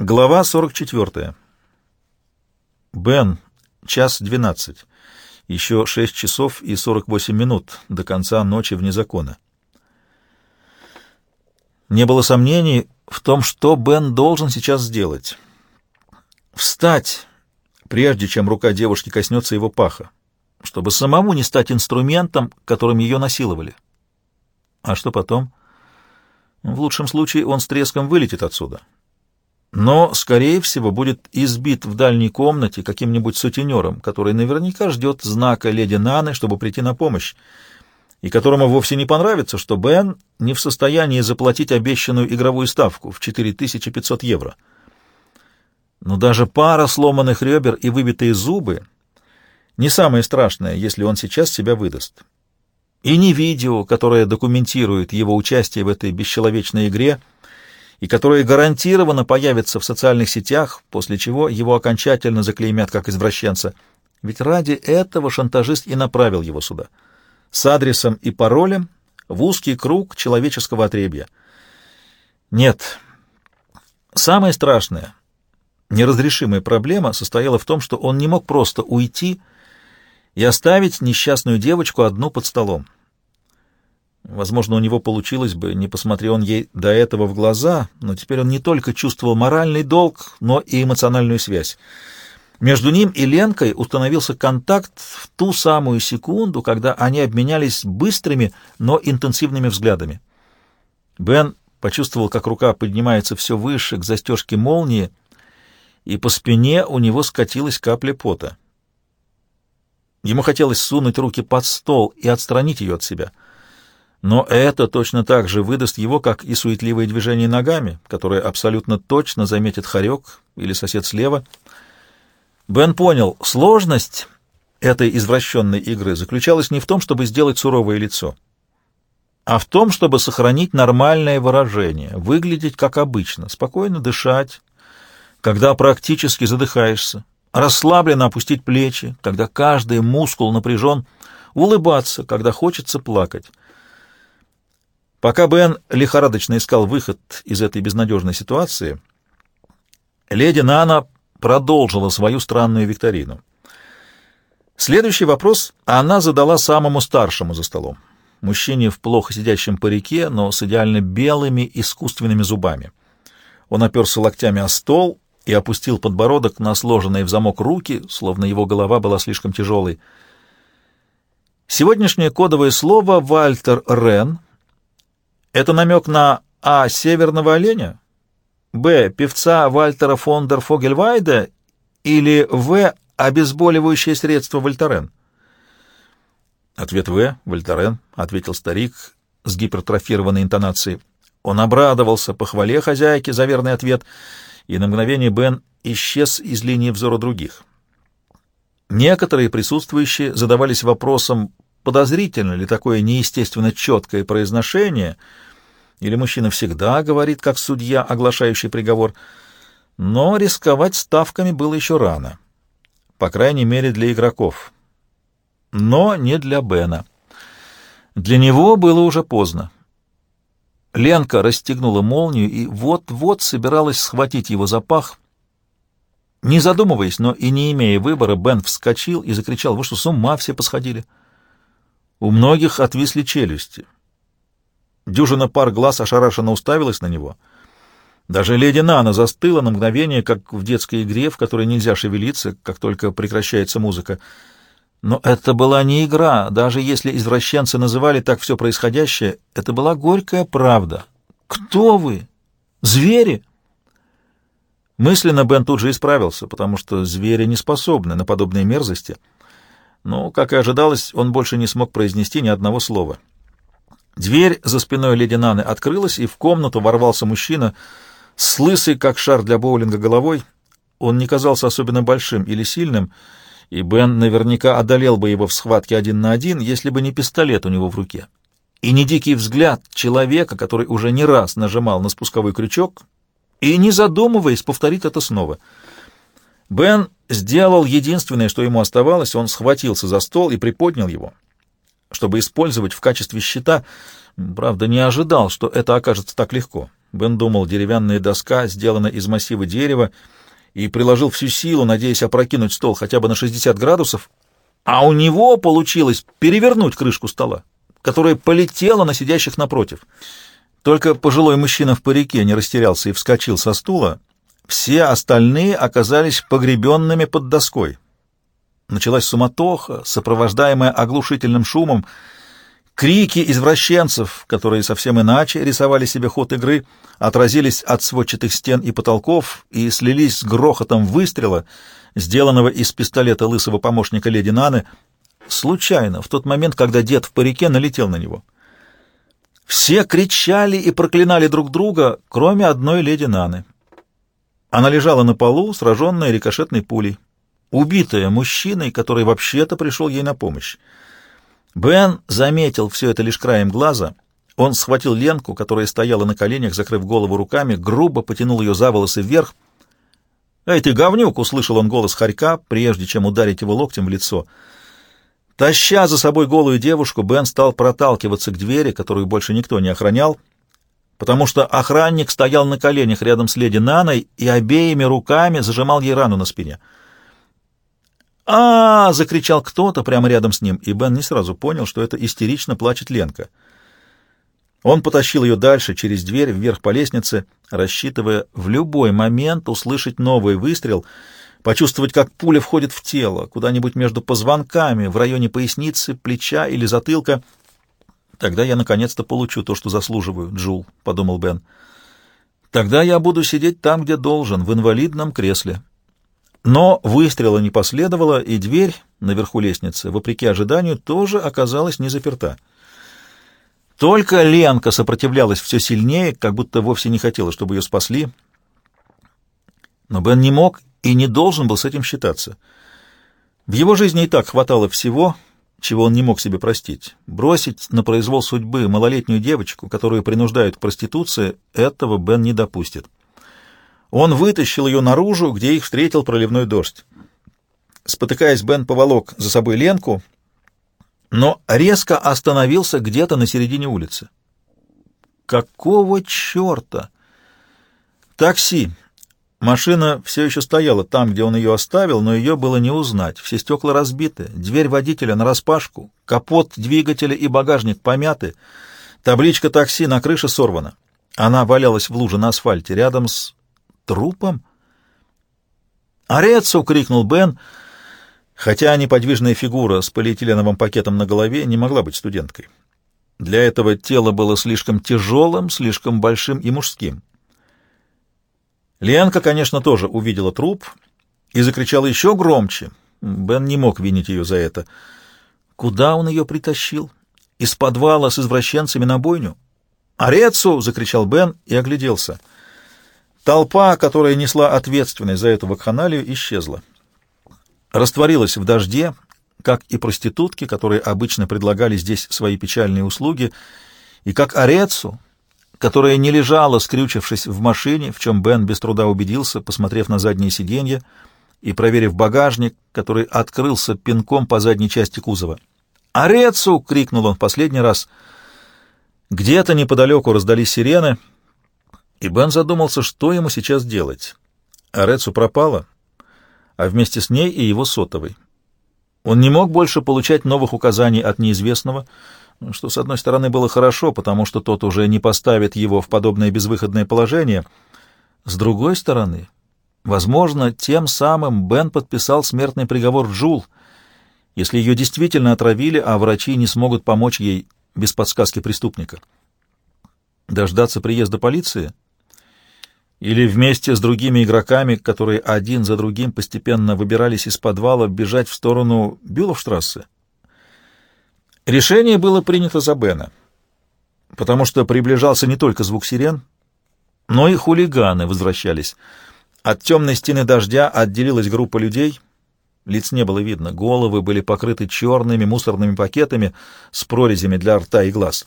Глава 44. Бен, час 12. Еще 6 часов и 48 минут до конца ночи вне закона. Не было сомнений в том, что Бен должен сейчас сделать. Встать, прежде чем рука девушки коснется его паха, чтобы самому не стать инструментом, которым ее насиловали. А что потом? В лучшем случае он с треском вылетит отсюда но, скорее всего, будет избит в дальней комнате каким-нибудь сутенером, который наверняка ждет знака леди Наны, чтобы прийти на помощь, и которому вовсе не понравится, что Бен не в состоянии заплатить обещанную игровую ставку в 4500 евро. Но даже пара сломанных ребер и выбитые зубы не самое страшное, если он сейчас себя выдаст. И не видео, которое документирует его участие в этой бесчеловечной игре — и которое гарантированно появится в социальных сетях, после чего его окончательно заклеймят как извращенца. Ведь ради этого шантажист и направил его сюда. С адресом и паролем в узкий круг человеческого отребья. Нет. Самое страшное, неразрешимая проблема состояла в том, что он не мог просто уйти и оставить несчастную девочку одну под столом. Возможно, у него получилось бы, не посмотрел он ей до этого в глаза, но теперь он не только чувствовал моральный долг, но и эмоциональную связь. Между ним и Ленкой установился контакт в ту самую секунду, когда они обменялись быстрыми, но интенсивными взглядами. Бен почувствовал, как рука поднимается все выше к застежке молнии, и по спине у него скатилась капля пота. Ему хотелось сунуть руки под стол и отстранить ее от себя — но это точно так же выдаст его, как и суетливые движения ногами, которые абсолютно точно заметит хорек или сосед слева. Бен понял, сложность этой извращенной игры заключалась не в том, чтобы сделать суровое лицо, а в том, чтобы сохранить нормальное выражение, выглядеть как обычно, спокойно дышать, когда практически задыхаешься, расслабленно опустить плечи, когда каждый мускул напряжен, улыбаться, когда хочется плакать. Пока Бен лихорадочно искал выход из этой безнадежной ситуации, леди Нана продолжила свою странную викторину. Следующий вопрос она задала самому старшему за столом, мужчине в плохо сидящем парике, но с идеально белыми искусственными зубами. Он оперся локтями о стол и опустил подбородок на сложенные в замок руки, словно его голова была слишком тяжелой. Сегодняшнее кодовое слово «Вальтер Рен» Это намек на А. Северного оленя, Б. Певца Вальтера фон дер Фогельвайда или В. Обезболивающее средство Вольтарен? Ответ В. Вольтарен, ответил старик с гипертрофированной интонацией. Он обрадовался похвале хозяйки за верный ответ, и на мгновение Бен исчез из линии взора других. Некоторые присутствующие задавались вопросом, подозрительно ли такое неестественно четкое произношение — или мужчина всегда говорит, как судья, оглашающий приговор. Но рисковать ставками было еще рано. По крайней мере, для игроков. Но не для Бена. Для него было уже поздно. Ленка расстегнула молнию и вот-вот собиралась схватить его за пах. Не задумываясь, но и не имея выбора, Бен вскочил и закричал, «Вы что, с ума все посходили?» У многих отвисли челюсти. Дюжина пар глаз ошарашенно уставилась на него. Даже леди Нана застыла на мгновение, как в детской игре, в которой нельзя шевелиться, как только прекращается музыка. Но это была не игра, даже если извращенцы называли так все происходящее, это была горькая правда. «Кто вы? Звери?» Мысленно Бен тут же исправился, потому что звери не способны на подобные мерзости. Но, как и ожидалось, он больше не смог произнести ни одного слова. Дверь за спиной леди Наны открылась, и в комнату ворвался мужчина с лысой, как шар для боулинга, головой. Он не казался особенно большим или сильным, и Бен наверняка одолел бы его в схватке один на один, если бы не пистолет у него в руке. И не дикий взгляд человека, который уже не раз нажимал на спусковой крючок, и, не задумываясь, повторит это снова. Бен сделал единственное, что ему оставалось, он схватился за стол и приподнял его чтобы использовать в качестве щита. Правда, не ожидал, что это окажется так легко. Бен думал, деревянная доска сделана из массива дерева, и приложил всю силу, надеясь опрокинуть стол хотя бы на 60 градусов, а у него получилось перевернуть крышку стола, которая полетела на сидящих напротив. Только пожилой мужчина в парике не растерялся и вскочил со стула. Все остальные оказались погребенными под доской. Началась суматоха, сопровождаемая оглушительным шумом, Крики извращенцев, которые совсем иначе рисовали себе ход игры, отразились от сводчатых стен и потолков и слились с грохотом выстрела, сделанного из пистолета лысого помощника леди Наны, случайно, в тот момент, когда дед в парике налетел на него. Все кричали и проклинали друг друга, кроме одной леди Наны. Она лежала на полу, сраженная рикошетной пулей, убитая мужчиной, который вообще-то пришел ей на помощь. Бен заметил все это лишь краем глаза. Он схватил Ленку, которая стояла на коленях, закрыв голову руками, грубо потянул ее за волосы вверх. «Эй, ты говнюк!» — услышал он голос хорька, прежде чем ударить его локтем в лицо. Таща за собой голую девушку, Бен стал проталкиваться к двери, которую больше никто не охранял, потому что охранник стоял на коленях рядом с леди Наной и обеими руками зажимал ей рану на спине — а, закричал кто-то прямо рядом с ним, и Бен не сразу понял, что это истерично плачет Ленка. Он потащил ее дальше, через дверь, вверх по лестнице, рассчитывая в любой момент услышать новый выстрел, почувствовать, как пуля входит в тело, куда-нибудь между позвонками, в районе поясницы, плеча или затылка. «Тогда я наконец-то получу то, что заслуживаю, Джул», — подумал Бен. «Тогда я буду сидеть там, где должен, в инвалидном кресле». Но выстрела не последовало, и дверь наверху лестницы, вопреки ожиданию, тоже оказалась не заперта. Только Ленка сопротивлялась все сильнее, как будто вовсе не хотела, чтобы ее спасли. Но Бен не мог и не должен был с этим считаться. В его жизни и так хватало всего, чего он не мог себе простить. Бросить на произвол судьбы малолетнюю девочку, которую принуждают к проституции, этого Бен не допустит. Он вытащил ее наружу, где их встретил проливной дождь. Спотыкаясь, Бен поволок за собой Ленку, но резко остановился где-то на середине улицы. Какого черта? Такси. Машина все еще стояла там, где он ее оставил, но ее было не узнать. Все стекла разбиты, дверь водителя нараспашку, капот двигателя и багажник помяты, табличка такси на крыше сорвана. Она валялась в луже на асфальте рядом с трупом? «Арецу!» — крикнул Бен, хотя неподвижная фигура с полиэтиленовым пакетом на голове не могла быть студенткой. Для этого тело было слишком тяжелым, слишком большим и мужским. Ленка, конечно, тоже увидела труп и закричала еще громче. Бен не мог винить ее за это. Куда он ее притащил? Из подвала с извращенцами на бойню? «Арецу!» — закричал Бен и огляделся — Толпа, которая несла ответственность за эту вакханалию, исчезла. Растворилась в дожде, как и проститутки, которые обычно предлагали здесь свои печальные услуги, и как Орецу, которая не лежала, скрючившись в машине, в чем Бен без труда убедился, посмотрев на заднее сиденье и проверив багажник, который открылся пинком по задней части кузова. «Орецу!» — крикнул он в последний раз. Где-то неподалеку раздались сирены — и Бен задумался, что ему сейчас делать. Арецу пропала, а вместе с ней и его сотовый. Он не мог больше получать новых указаний от неизвестного, что, с одной стороны, было хорошо, потому что тот уже не поставит его в подобное безвыходное положение. С другой стороны, возможно, тем самым Бен подписал смертный приговор Джул, если ее действительно отравили, а врачи не смогут помочь ей без подсказки преступника. Дождаться приезда полиции — или вместе с другими игроками, которые один за другим постепенно выбирались из подвала, бежать в сторону Бюловштрассе? Решение было принято за Бена, потому что приближался не только звук сирен, но и хулиганы возвращались. От темной стены дождя отделилась группа людей, лиц не было видно, головы были покрыты черными мусорными пакетами с прорезями для рта и глаз.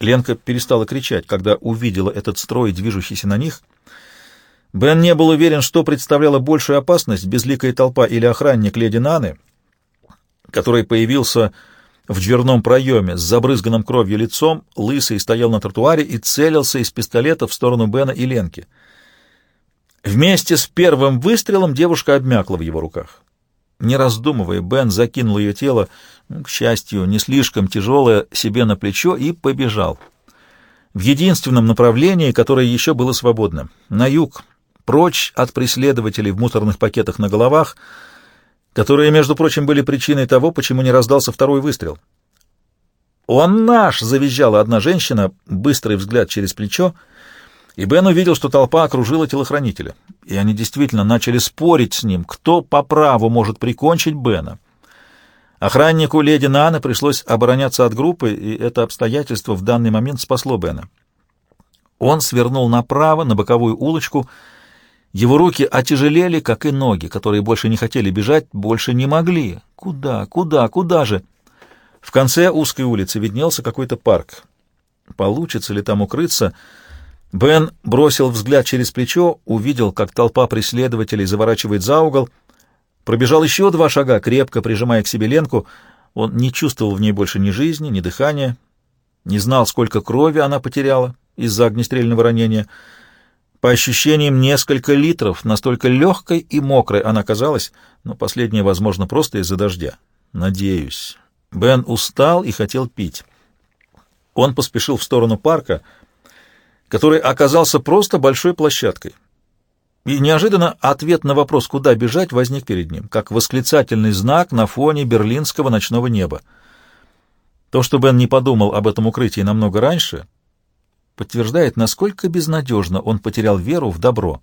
Ленка перестала кричать, когда увидела этот строй, движущийся на них — Бен не был уверен, что представляла большую опасность, безликая толпа или охранник леди Наны, который появился в дверном проеме с забрызганным кровью лицом, лысый стоял на тротуаре и целился из пистолета в сторону Бена и Ленки. Вместе с первым выстрелом девушка обмякла в его руках. Не раздумывая, Бен закинул ее тело, к счастью, не слишком тяжелое, себе на плечо и побежал. В единственном направлении, которое еще было свободным — на юг, прочь от преследователей в мусорных пакетах на головах, которые, между прочим, были причиной того, почему не раздался второй выстрел. «Он наш!» — завизжала одна женщина, быстрый взгляд через плечо — и Бен увидел, что толпа окружила телохранителя, и они действительно начали спорить с ним, кто по праву может прикончить Бена. Охраннику леди Наны пришлось обороняться от группы, и это обстоятельство в данный момент спасло Бена. Он свернул направо, на боковую улочку. Его руки отяжелели, как и ноги, которые больше не хотели бежать, больше не могли. Куда, куда, куда же? В конце узкой улицы виднелся какой-то парк. Получится ли там укрыться — Бен бросил взгляд через плечо, увидел, как толпа преследователей заворачивает за угол, пробежал еще два шага, крепко прижимая к себе Ленку. Он не чувствовал в ней больше ни жизни, ни дыхания, не знал, сколько крови она потеряла из-за огнестрельного ранения. По ощущениям, несколько литров, настолько легкой и мокрой она казалась, но последнее, возможно, просто из-за дождя. Надеюсь. Бен устал и хотел пить. Он поспешил в сторону парка — который оказался просто большой площадкой. И неожиданно ответ на вопрос, куда бежать, возник перед ним, как восклицательный знак на фоне берлинского ночного неба. То, что Бен не подумал об этом укрытии намного раньше, подтверждает, насколько безнадежно он потерял веру в добро.